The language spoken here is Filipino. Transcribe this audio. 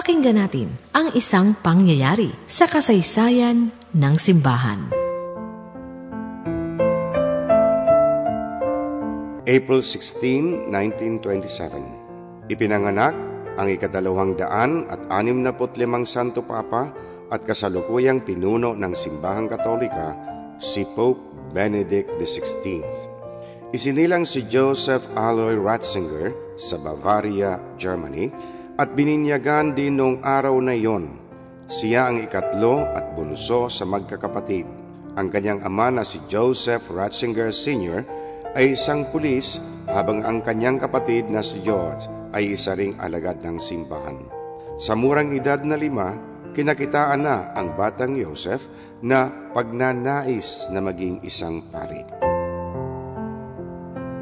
Pakinggan natin ang isang pangyayari sa kasaysayan ng simbahan. April 16, 1927 Ipinanganak ang ikadalawang daan at anim na limang Santo Papa at kasalukuyang pinuno ng Simbahang Katolika, si Pope Benedict XVI. Isinilang si Joseph Aloy Ratzinger sa Bavaria, Germany, at bininyagan din noong araw na iyon. Siya ang ikatlo at bunso sa magkakapatid. Ang kanyang ama na si Joseph Ratzinger Sr. ay isang pulis habang ang kanyang kapatid na si George ay isa ring alagad ng simbahan. Sa murang edad na lima, kinakitaan na ang batang Joseph na pagnanais na maging isang pari.